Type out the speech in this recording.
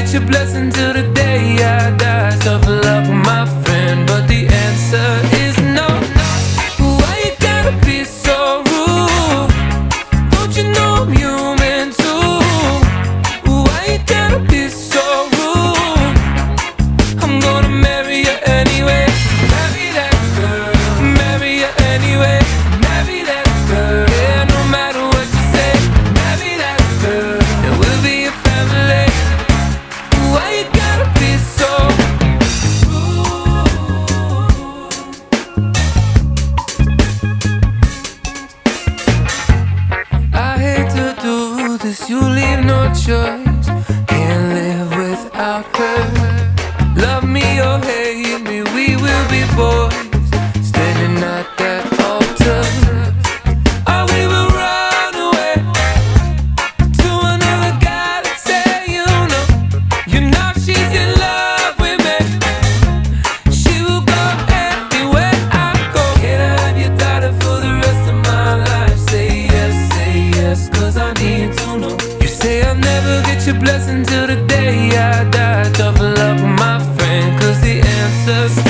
get your blessing till the day I die. Tough luck, no choice. Can't live without her. Love me or hate me, we will be boys. Standing at that altar. We will run away to another galaxy, you know. You know she's in love with me. She will go anywhere I go. Can I have your daughter for the rest of my life? Say yes, say yes, cause I need to know. Never get your blessing till the day I die. Tough luck, my friend, cause the answer's